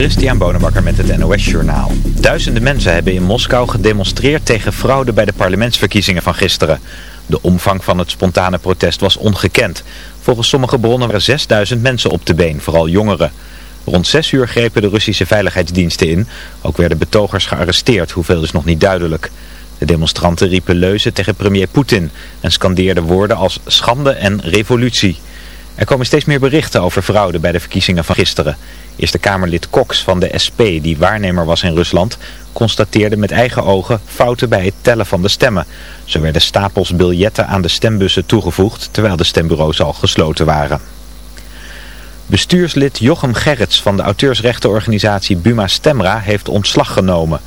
Christian Bonenbakker met het NOS Journaal. Duizenden mensen hebben in Moskou gedemonstreerd tegen fraude bij de parlementsverkiezingen van gisteren. De omvang van het spontane protest was ongekend. Volgens sommige bronnen waren 6000 mensen op de been, vooral jongeren. Rond 6 uur grepen de Russische veiligheidsdiensten in. Ook werden betogers gearresteerd, hoeveel is nog niet duidelijk. De demonstranten riepen leuzen tegen premier Poetin en scandeerden woorden als schande en revolutie. Er komen steeds meer berichten over fraude bij de verkiezingen van gisteren. Eerste Kamerlid Cox van de SP, die waarnemer was in Rusland, constateerde met eigen ogen fouten bij het tellen van de stemmen. Zo werden stapels biljetten aan de stembussen toegevoegd, terwijl de stembureaus al gesloten waren. Bestuurslid Jochem Gerrits van de auteursrechtenorganisatie Buma Stemra heeft ontslag genomen.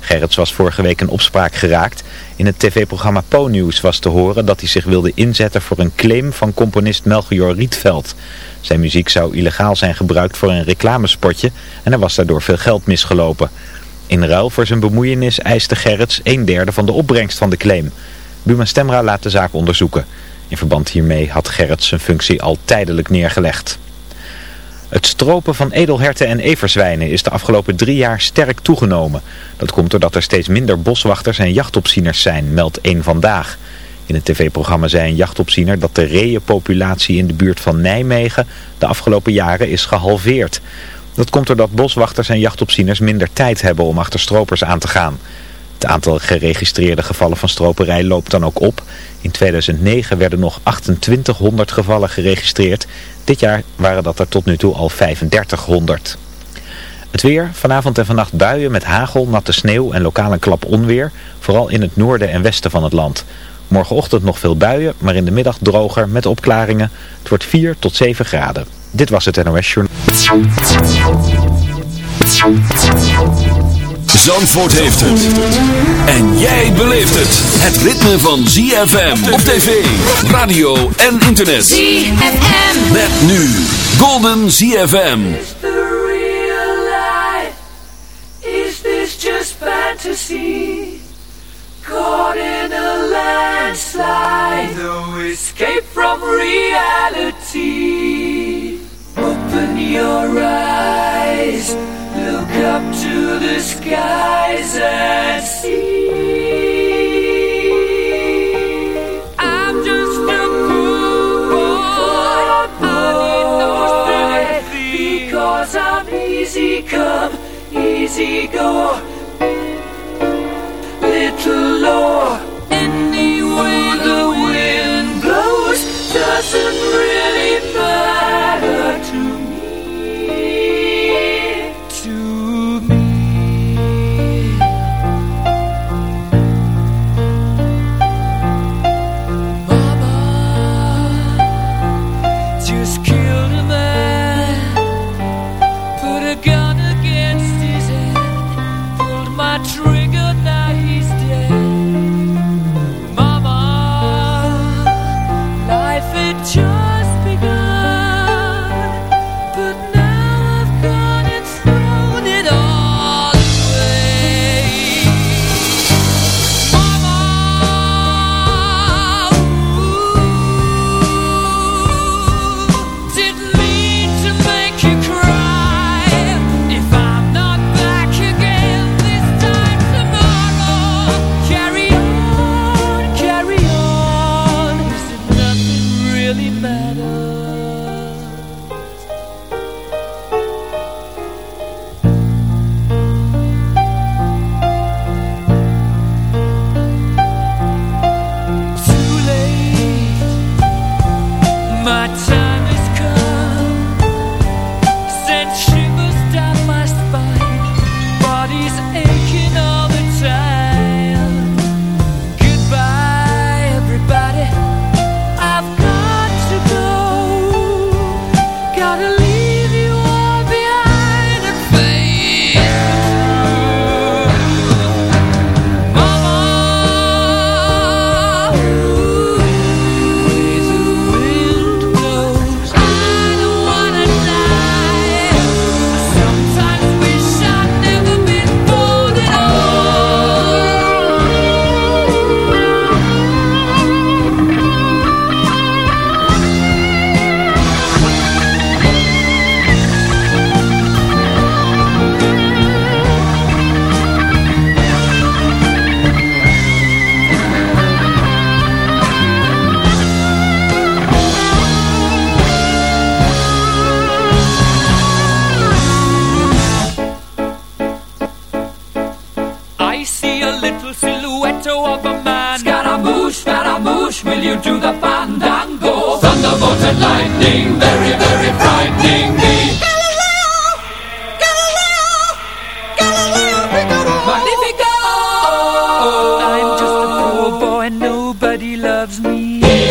Gerrits was vorige week in opspraak geraakt. In het tv-programma Po-nieuws was te horen dat hij zich wilde inzetten voor een claim van componist Melchior Rietveld. Zijn muziek zou illegaal zijn gebruikt voor een reclamespotje en er was daardoor veel geld misgelopen. In ruil voor zijn bemoeienis eiste Gerrits een derde van de opbrengst van de claim. Buma Stemra laat de zaak onderzoeken. In verband hiermee had Gerrits zijn functie al tijdelijk neergelegd. Het stropen van edelherten en everzwijnen is de afgelopen drie jaar sterk toegenomen. Dat komt doordat er steeds minder boswachters en jachtopzieners zijn, meldt één Vandaag. In het tv-programma zei een jachtopziener dat de reeënpopulatie in de buurt van Nijmegen de afgelopen jaren is gehalveerd. Dat komt doordat boswachters en jachtopzieners minder tijd hebben om achter stropers aan te gaan. Het aantal geregistreerde gevallen van stroperij loopt dan ook op. In 2009 werden nog 2800 gevallen geregistreerd. Dit jaar waren dat er tot nu toe al 3500. Het weer, vanavond en vannacht buien met hagel, natte sneeuw en lokale klap onweer. Vooral in het noorden en westen van het land. Morgenochtend nog veel buien, maar in de middag droger met opklaringen. Het wordt 4 tot 7 graden. Dit was het NOS Journal. Zandvoort heeft het. En jij beleeft het. Het ritme van ZFM op tv, radio en internet. ZFM. Met nu Golden ZFM. Is the real life? Is this just fantasy? Caught in a landslide, no escape from reality. Open your eyes, up to the skies and see. I'm just a boy, boy, because I'm easy come, easy go little low. Any way the wind blows doesn't really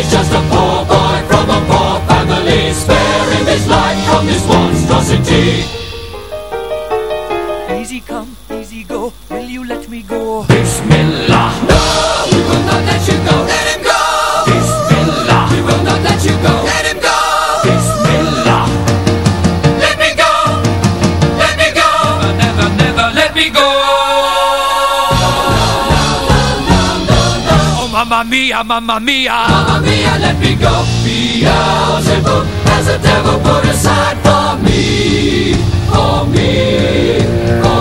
He's just a poor boy from a poor family, sparing his life from this monstrosity. Mia, mamma mia! Mamma mia, let me go! Beelzebub has a devil put aside for me, for me, for me.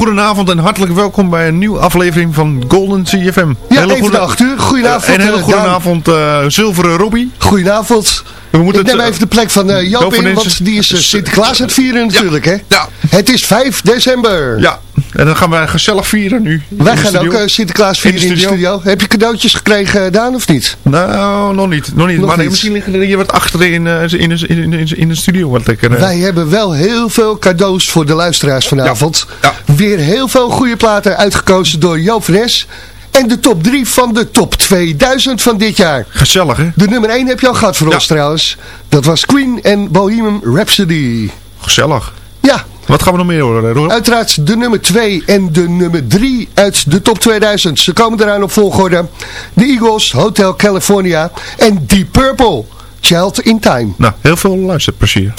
Een hele goede avond en hartelijk welkom bij een nieuwe aflevering van Golden CFM. Ja, hele even de acht uur. Goedenavond. En hele eh, goede Daan. avond, eh, Zilveren Robbie. Goedenavond. We moeten Ik neem het, even de plek van eh, Joop in, want die is eh, Sinterklaas aan het vieren natuurlijk, hè? Ja. Het is 5 december. Ja, en dan gaan we gezellig vieren nu. Wij gaan studio. ook eh, Sinterklaas vieren In in de studio. Heb je cadeautjes gekregen, Daan, of niet? Nou, nog niet. Nog niet. Nog maar niet. misschien liggen er hier wat achter in, eh, in, in, in, in, de studio. Wat lekker. eh. Wij hebben wel heel veel cadeaus voor de luisteraars vanavond. Ja. Weer heel veel goede platen uitgekozen door Joop van Es. En de top 3 van de top 2000 van dit jaar. Gezellig, hè? De nummer 1 heb je al gehad voor Ja. ons trouwens. Dat was Queen en Bohemian Rhapsody. Gezellig. Ja, Wat gaan we nog meer horen, Rob? Uiteraard de nummer 2 en de nummer 3 uit de top 2000. Ze komen eraan op volgorde. De Eagles, Hotel California en Deep Purple, Child in Time. Nou, heel veel luisterplezier.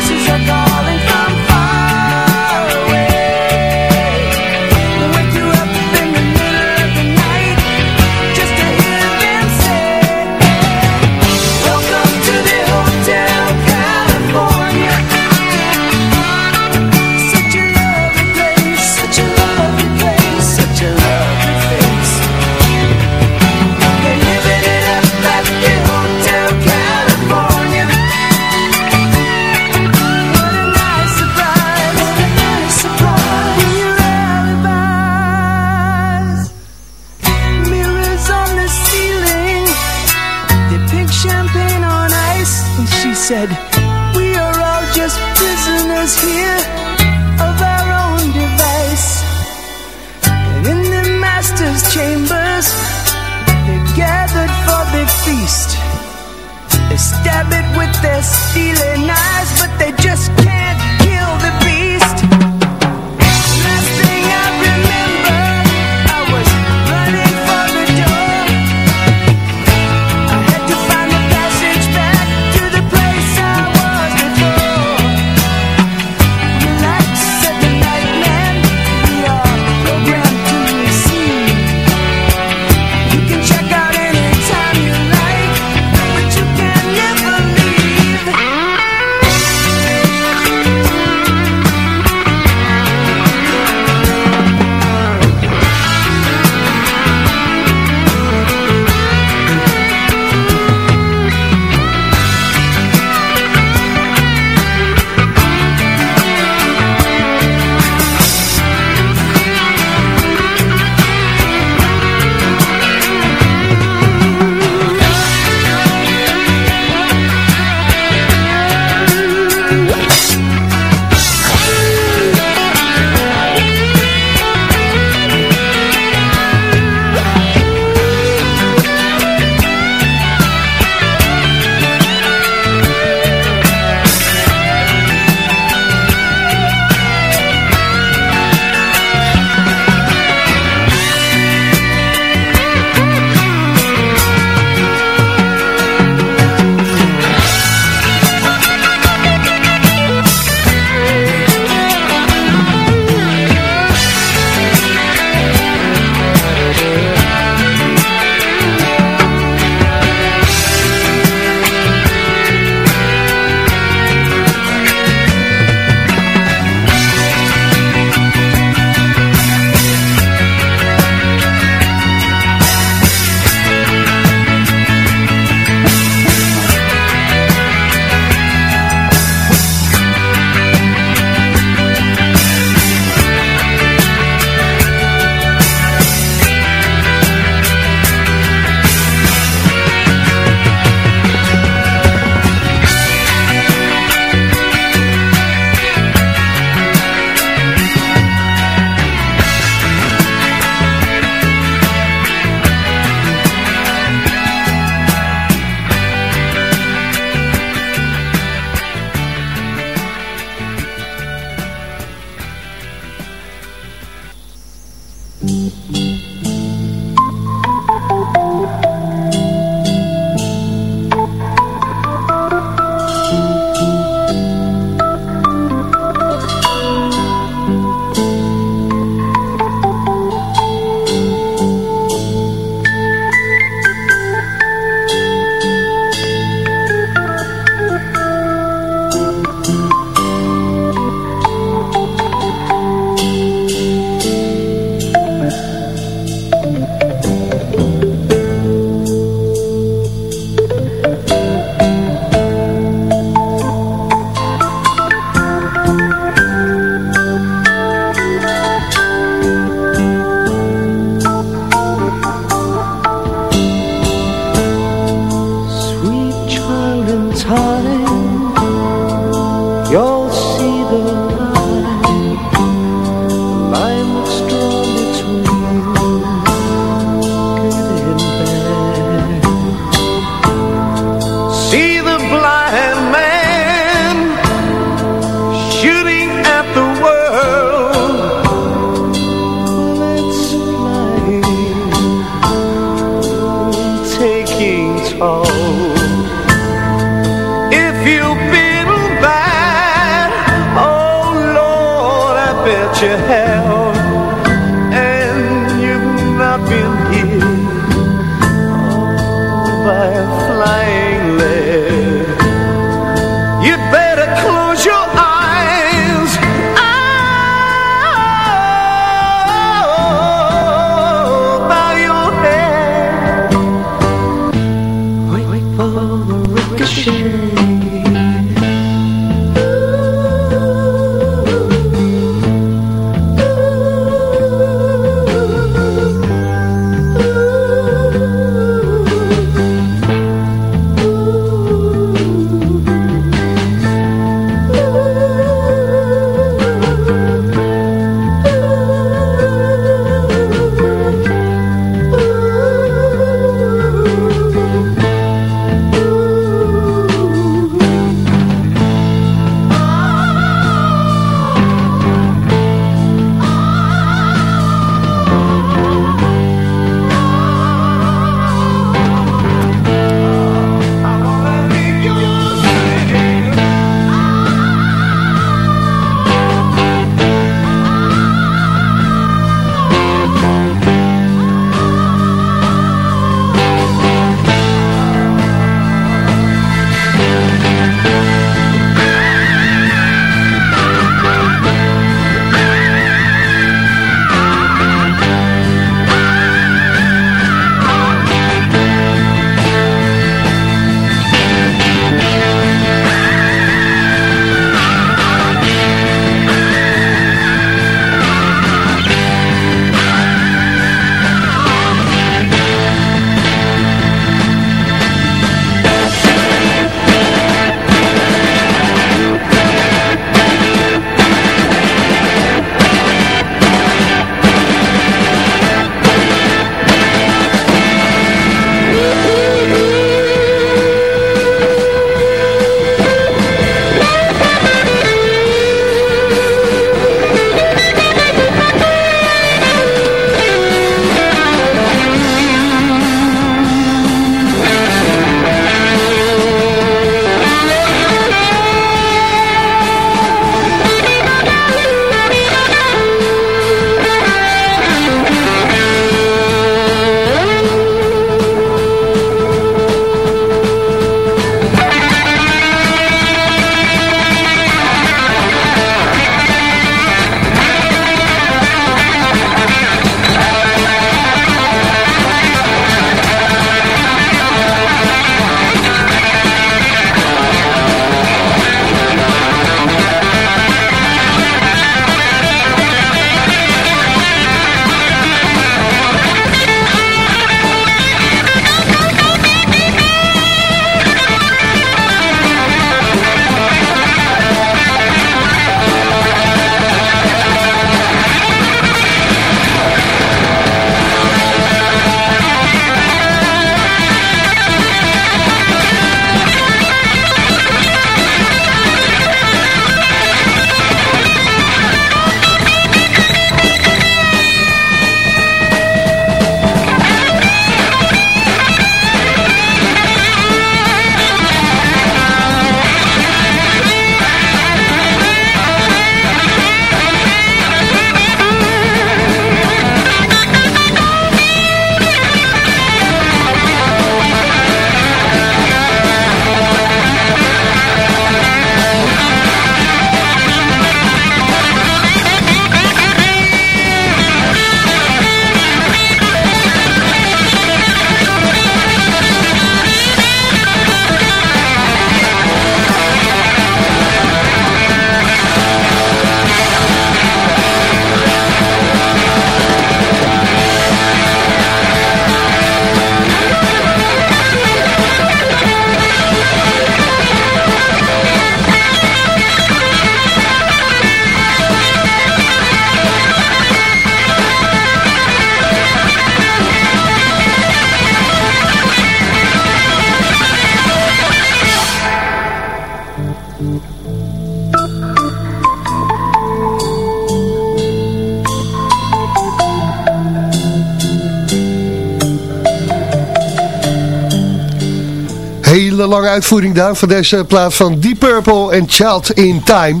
Hele lange uitvoering daar van deze plaat van Deep Purple en Child in Time.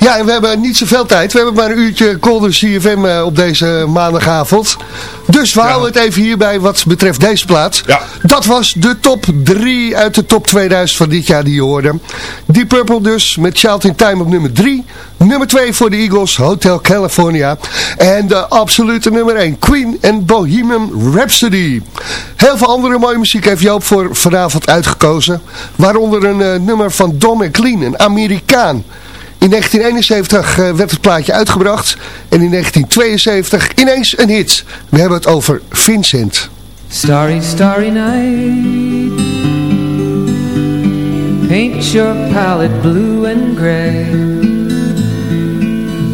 Ja, en we hebben niet zoveel tijd. We hebben maar een uurtje Golden CFM eh, op deze maandagavond. Dus we houden het even hierbij wat betreft deze plaat. Ja. Dat was de top 3 uit de top 2000 van dit jaar die je hoorde. Deep Purple dus, met Child in Time op nummer 3. Nummer 2 voor de Eagles, Hotel California. En de absolute nummer 1, Queen en Bohemian Rhapsody. Heel veel andere mooie muziek heeft Joop voor vanavond uitgekozen. Waaronder een eh, nummer van Don McLean, een Amerikaan. In 1971 eh, werd het plaatje uitgebracht en in 1972 ineens een hit. We hebben het over Vincent. Starry, starry night Paint your palette blue and gray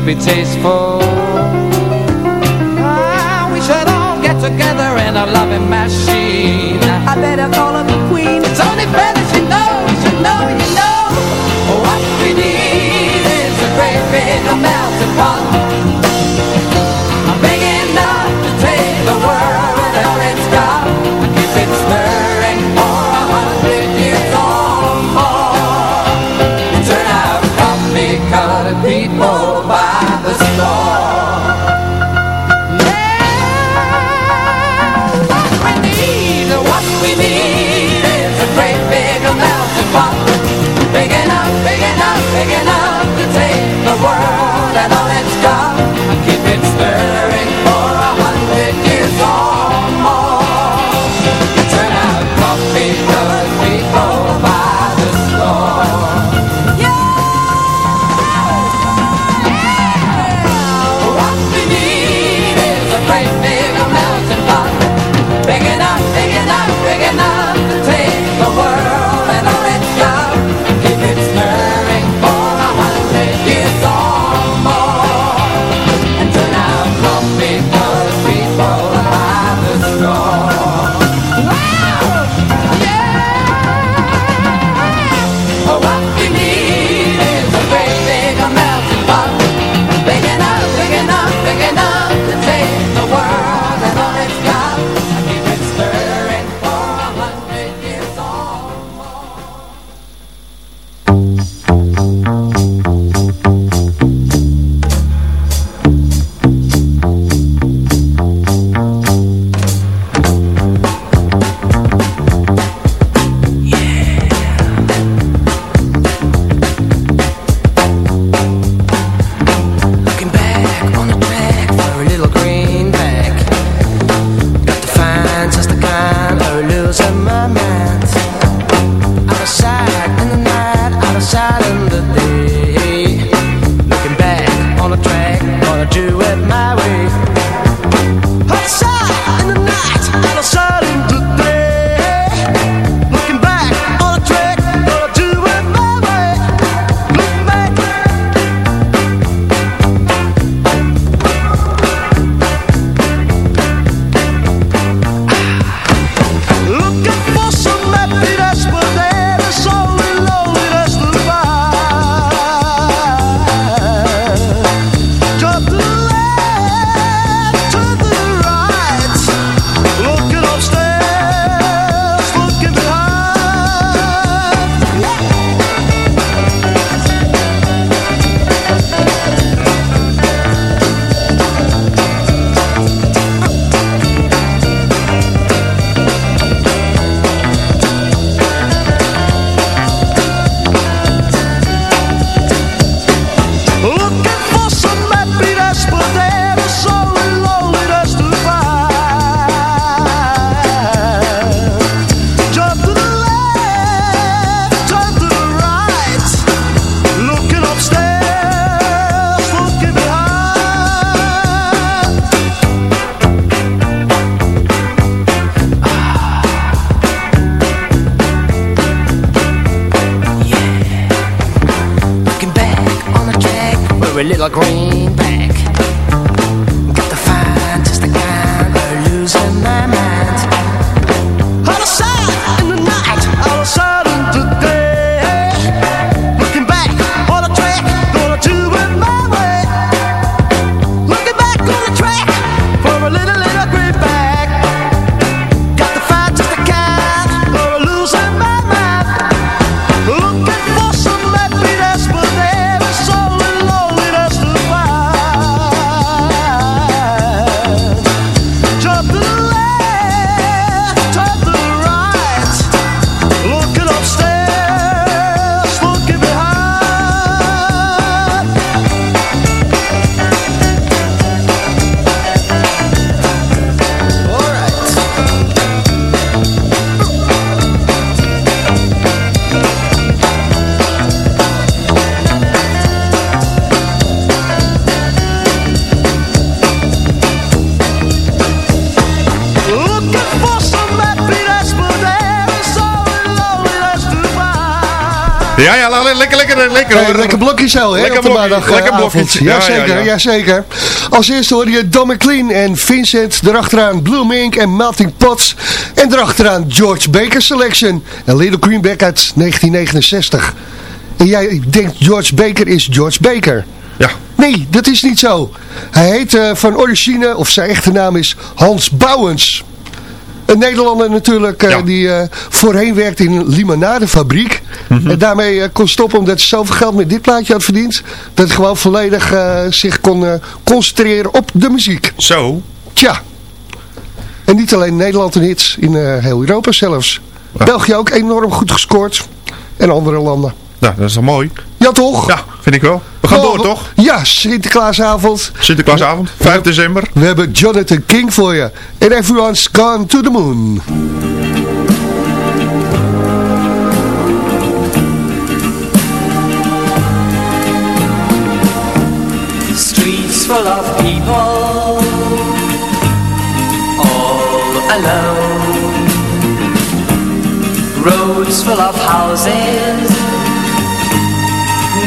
should be tasteful. Ah, We should all get together in a loving machine. I better call her the queen. It's only fair that she knows. you know, you know. What we need is a great big melting pot. Green. Lekker, lekker, lekker Hey, lekker blokje zo, hè? Lekker op de blokje, maandag, lekker eh, blokje. avond. Ja, ja, Jazeker, ja. jazeker. Als eerste hoor je Don McLean en Vincent. Erachteraan Blue Mink en Melting Pots. En erachteraan George Baker Selection. En Little Greenback uit 1969. En jij denkt George Baker is George Baker. Ja. Nee, dat is niet zo. Hij heet eh, van origine, of zijn echte naam is Hans Bouwens. Een Nederlander natuurlijk, eh, Ja. die eh, voorheen werkte in een limonadefabriek. Mhm. En daarmee eh, kon stoppen omdat hij zoveel geld met dit plaatje had verdiend. Dat hij gewoon volledig zich kon concentreren op de muziek. Zo. Tja. En niet alleen in Nederland een hits, in heel Europa zelfs. Ja. België ook enorm goed gescoord. En andere landen. Nou, dat is wel mooi. Ja toch? Ja, vind ik wel. We gaan Oh, door, toch? Ja, Sinterklaasavond. Sinterklaasavond, 5 december. We hebben Jonathan King voor je. En Everyone's Gone to the Moon. Streets full of people, all alone. Roads full of houses,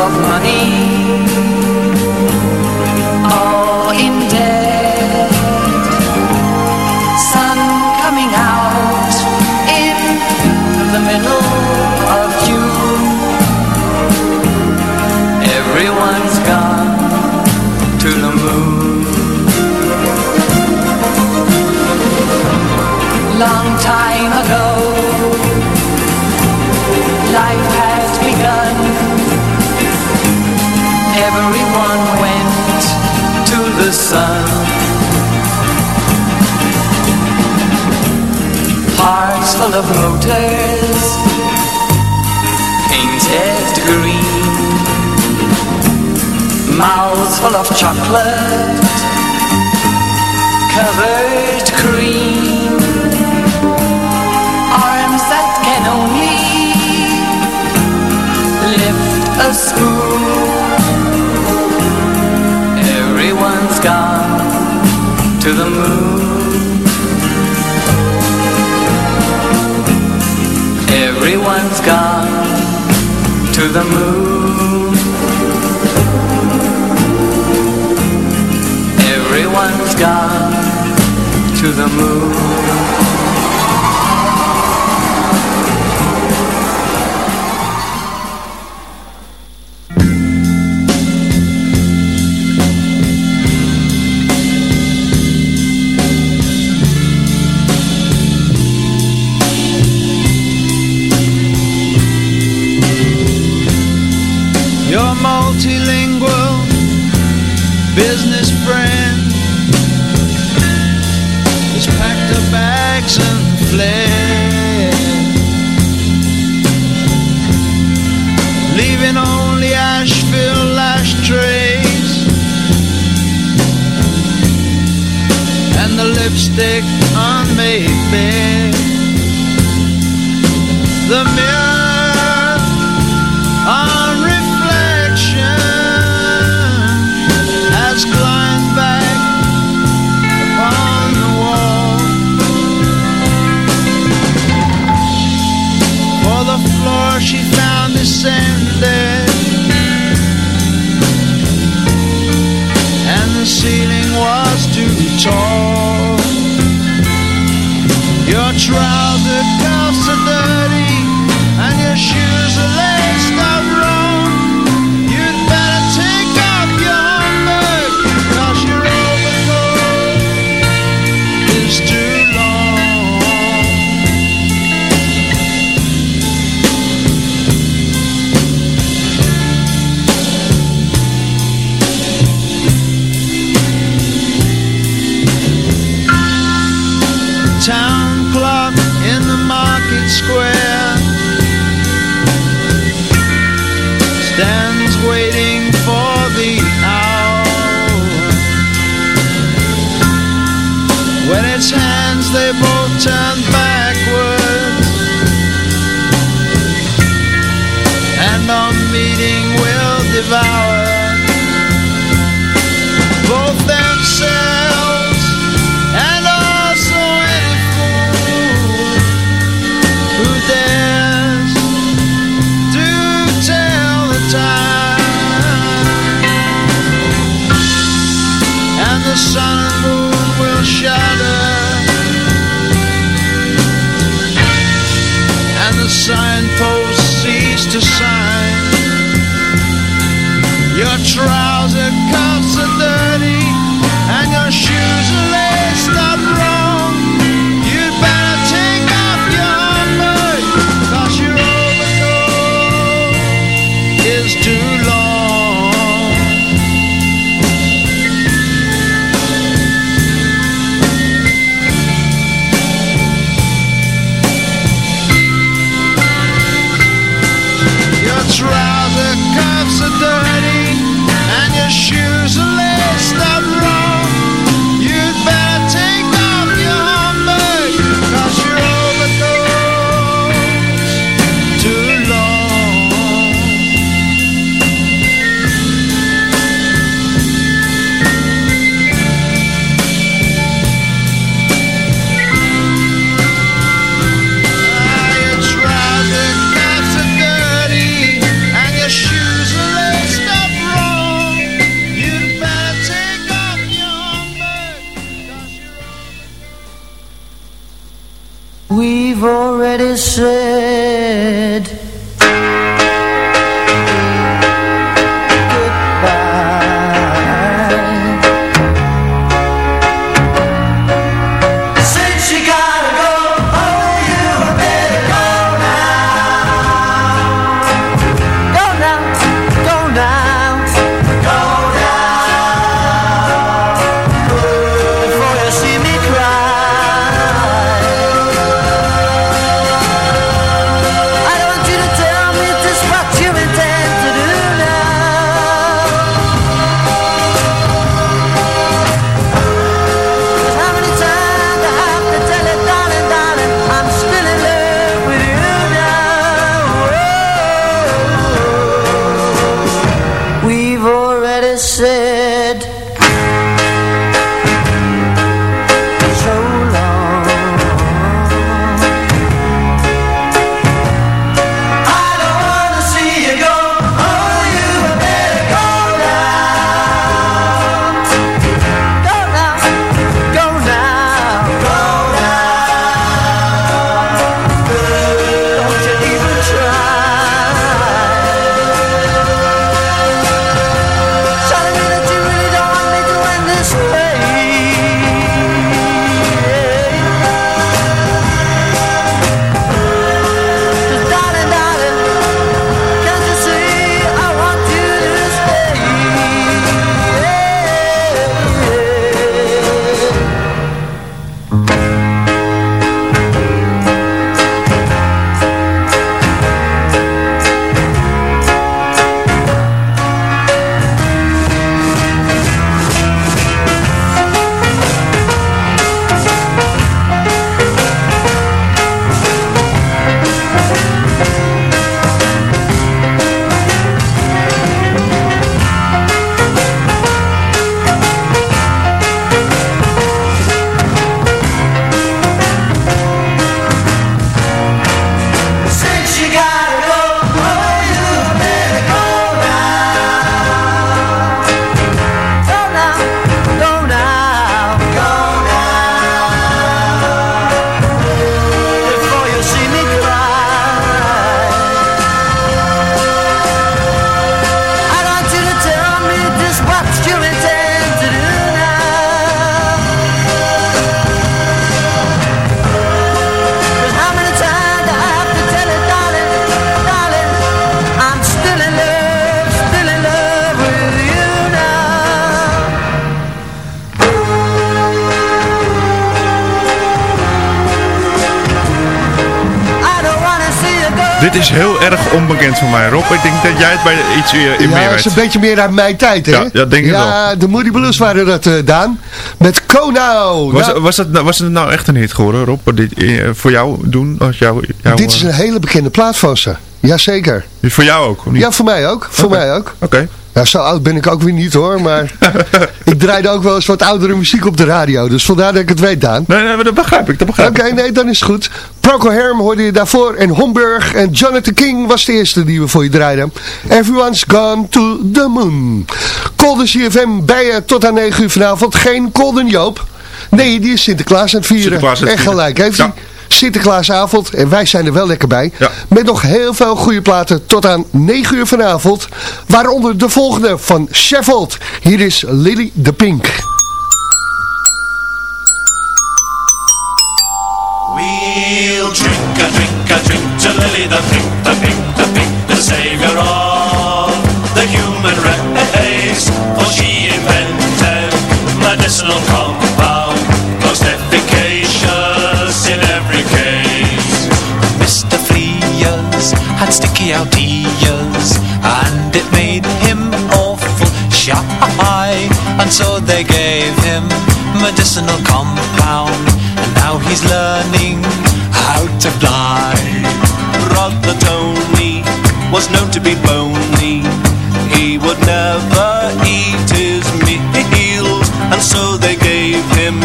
of money, all in debt, sun coming out in the middle of June. Everyone's gone to the moon. long time sun. Hearts full of motors, painted green. Mouths full of chocolate, covered cream arms that can only lift a spoon. Gone to the moon. Everyone's gone to the moon. Everyone's gone to the moon. she found the sender. And the ceiling was too tall. Your trousers cuffs are dirty. Captain Dit is heel erg onbekend voor mij, Rob. Ik denk dat jij het bij iets meer, in Ja, meer dat is een beetje meer uit mijn tijd, hè? Ja, ja, denk ik Ja, de Moody Blues waren dat, eh, Daan. Met Konau. Was, Nou, was, het, nou- was het nou echt een hit geworden, Rob? Dit, eh, voor jou doen? Als jou, jou, dit is eh, een hele bekende plaat van ze. Jazeker. Voor jou ook? of niet? Ja, voor mij ook. Voor mij ook. Oké. Ja, zo oud ben ik ook weer niet hoor, maar ik draaide ook wel eens wat oudere muziek op de radio. Dus vandaar dat ik het weet, Daan. Nee, nee, dat begrijp ik. Dat Oké, begrijp ik. nee, dan is het goed. Procol Harum hoorde je daarvoor en Homburg en Jonathan King was de eerste die we voor je draaiden. Everyone's gone to the moon. Golden CFM bij je tot aan 9 uur vanavond. Geen Golden Joop. Nee, die is Sinterklaas aan het vieren. Sinterklaas aan het Echt vieren. gelijk heeft Ja. Sinterklaasavond en wij zijn er wel lekker bij. Ja. Met nog heel veel goede platen tot aan 9 uur vanavond. Waaronder de volgende van Sheffield. Hier is Lily de Pink. We'll drink a drink a drink to Lily the pink, the pink, the pink, the savior of the human race. For she invented medicinal compound, most efficacious had sticky out ears, and it made him awful shy. And so they gave him medicinal compound, and now he's learning how to fly. Brother Tony was known to be bony. He would never eat his meals, and so they gave him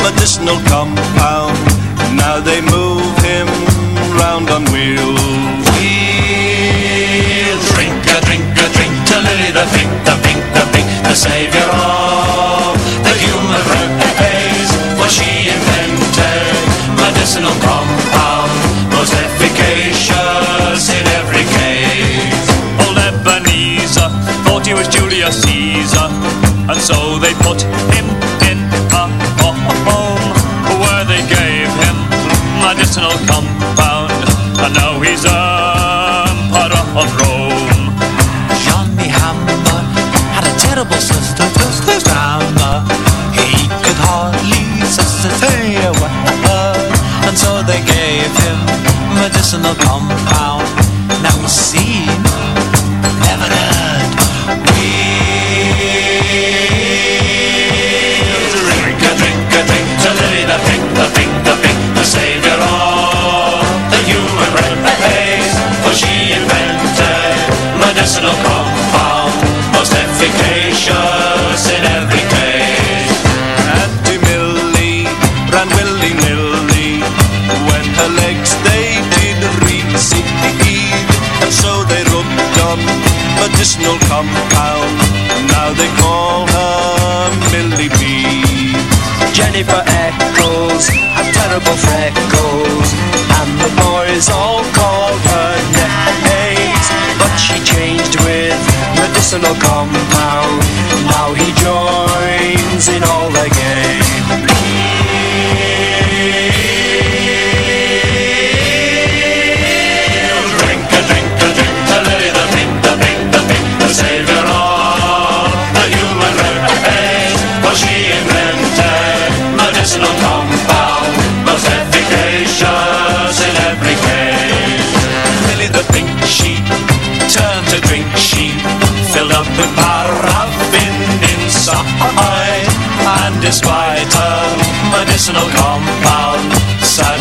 medicinal compound. Now they move him round on wheels.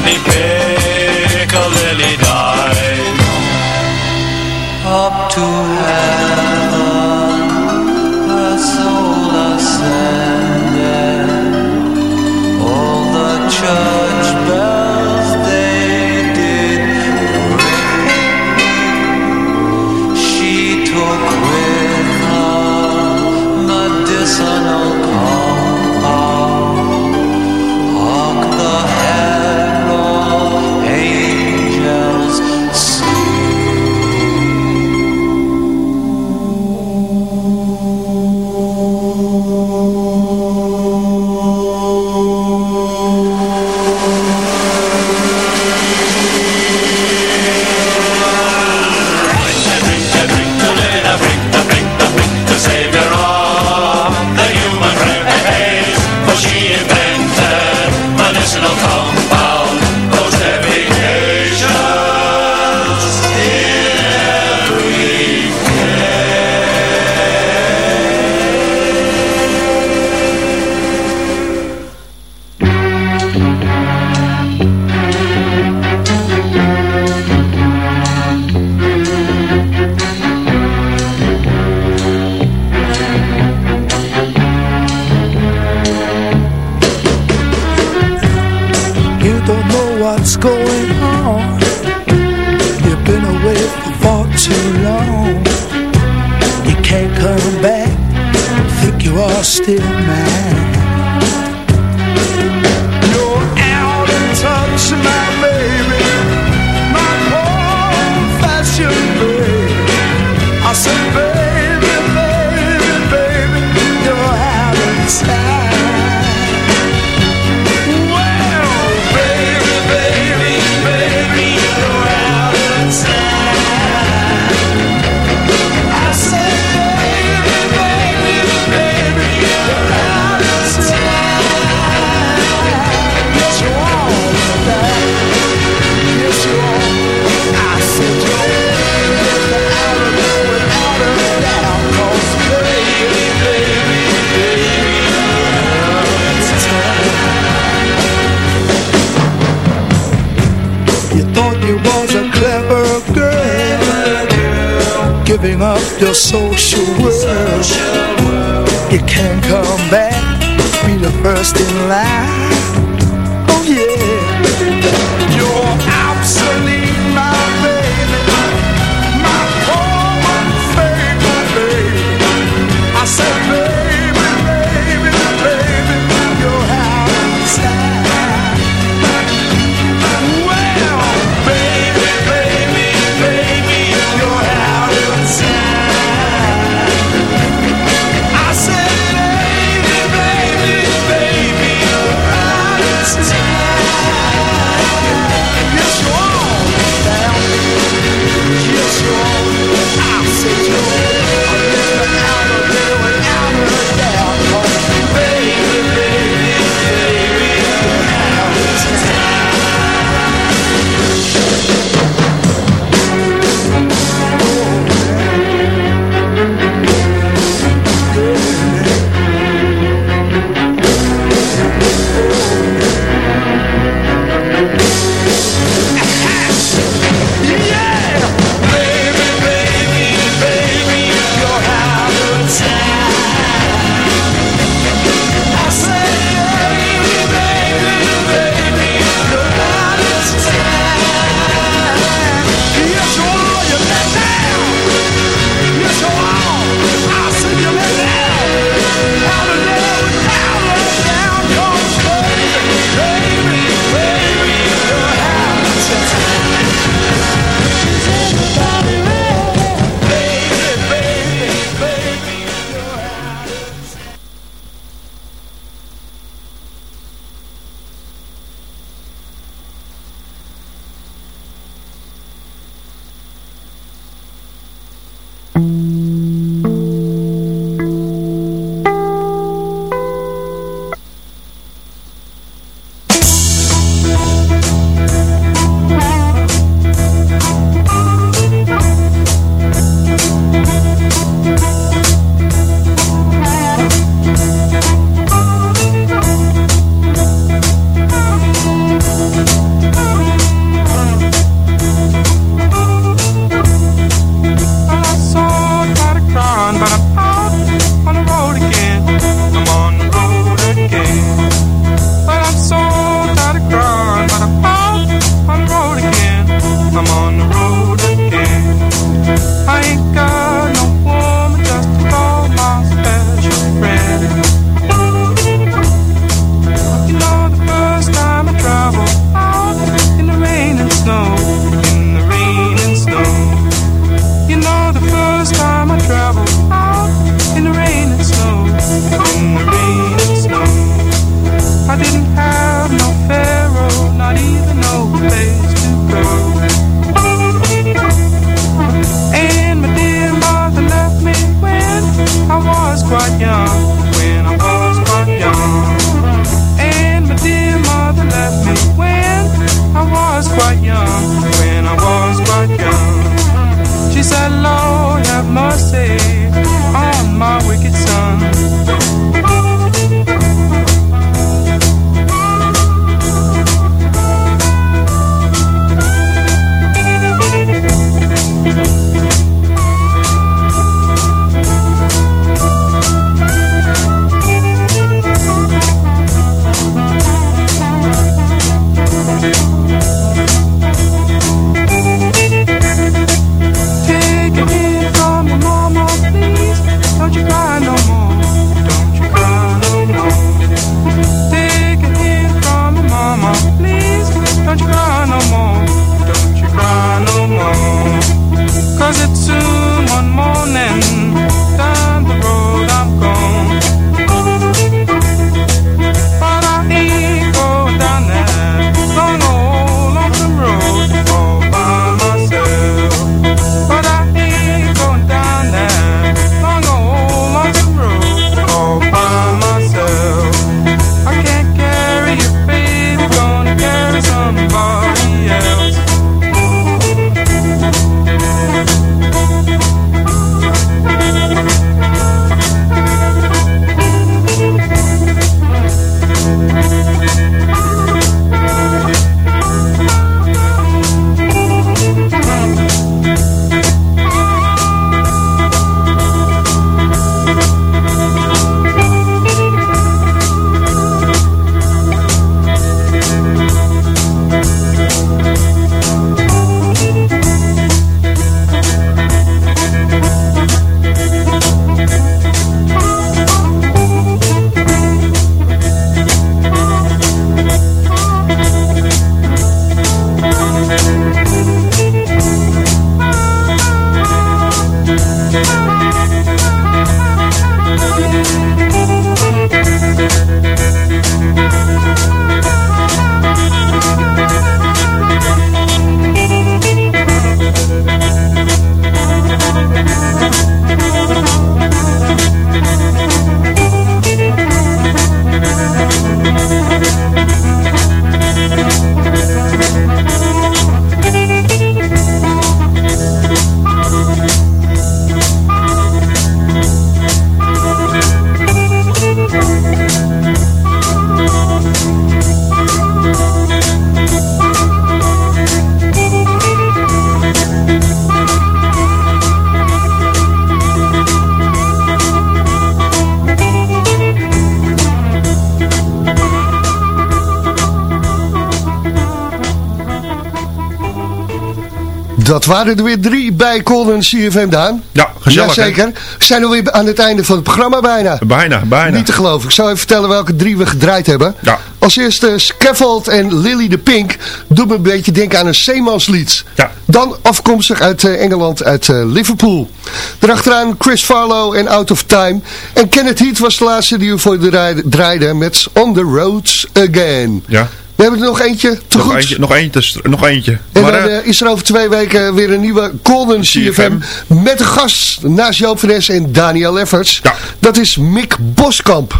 Piccadilly come back. Think you are still mine You're out of touch, my baby. My old-fashioned baby I said, baby your social world. You can't come back, be the first in line. Waren er weer drie bij Colin CFM Daan. Ja, gezellig. hè? Jazeker. We zijn alweer aan het einde van het programma bijna. Bijna, bijna. Niet te geloven. Ik zal even vertellen welke drie we gedraaid hebben. Ja. Als eerste Scaffold en Lily de Pink. Doet me een beetje denken aan een zeemanslied. Ja. Dan afkomstig uit eh, Engeland, uit eh, Liverpool. Daarachteraan Chris Farlow en Out of Time. En Kenneth Heat was de laatste die we voor de draai- draaiden met On the Roads Again. Ja. We hebben er nog eentje te Nog goed. eentje, nog eentje, nog eentje. En Maar, dan eh, eh, is er over twee weken weer een nieuwe Golden CFM. CFM. Met een gast naast Joop van Nes en Daniel Lefferts. Ja. Dat is Mick Boskamp.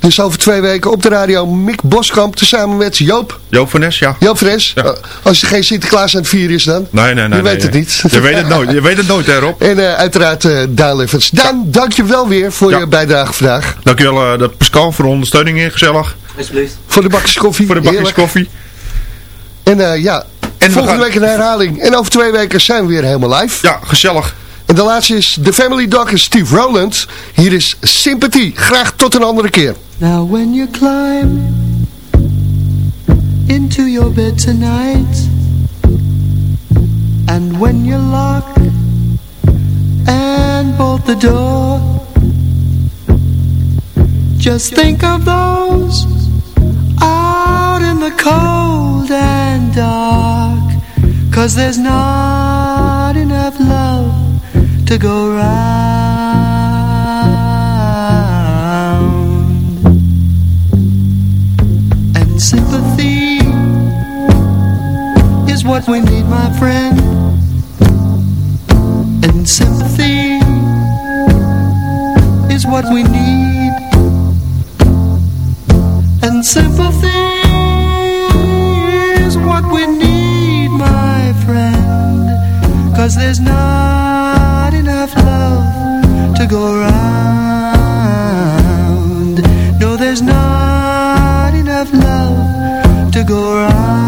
Dus over twee weken op de radio Mick Boskamp tezamen met Joop. Joop van Nes, ja. Joop van Nes. Ja. Eh, als er geen Sinterklaas aan het vieren is dan. Nee, nee, nee. Je nee, weet het niet. Je weet het nooit, je weet het nooit, hè Rob. En uiteraard eh Daan Lefferts. Daan, dank je wel weer voor Ja. je bijdrage vandaag. Dankjewel uh, de Pascal voor de ondersteuning hier, gezellig. Voor de bakjes koffie. Voor de bakjes Heerlijk. koffie. En eh, ja, we volgende gaan- week een herhaling. En over twee weken zijn we weer helemaal live. Ja, gezellig. En de laatste is The Family Dog en Steve Rowland. Hier is Sympathie. Graag tot een andere keer. Now when you climb into your bed tonight And when you lock and bolt the door Just think of those out in the cold and dark Cause there's not enough love to go round And sympathy is what we need, my friend. And sympathy is what we need. And sympathy is what we need, my friend. Cause there's not enough love to go. No, there's not enough love to go round.